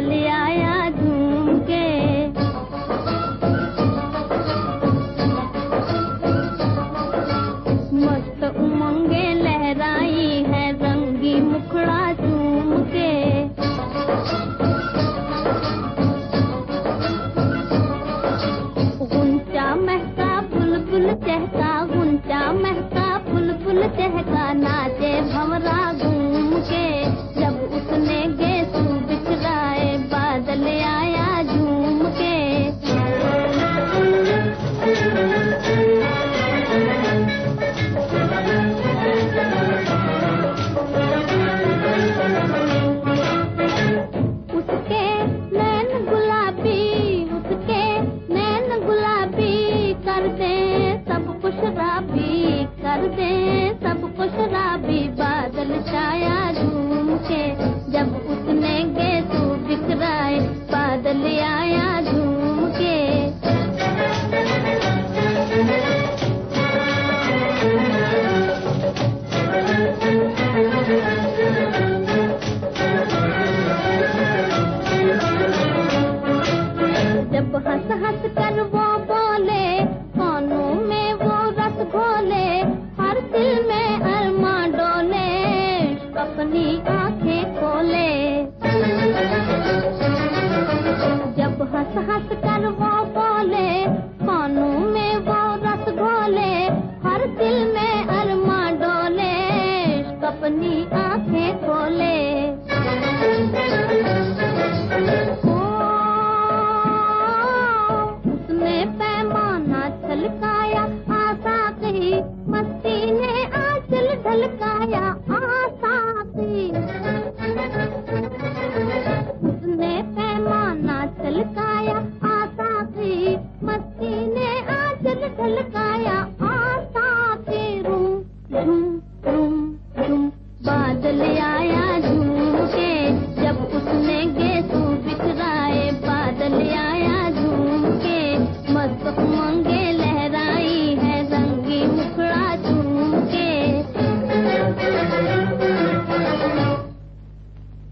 चल मस्त उमंगे लहराई है रंगी मुखड़ा गुंचा महका फुल फुल चहका नाचे भमरा जब हंस हंस कर वो बोले ललकाया आशा से उसने पैमाना छलकाया आशा से मस्ती ने आंचल ढलकाया आशा से रूम बादल आया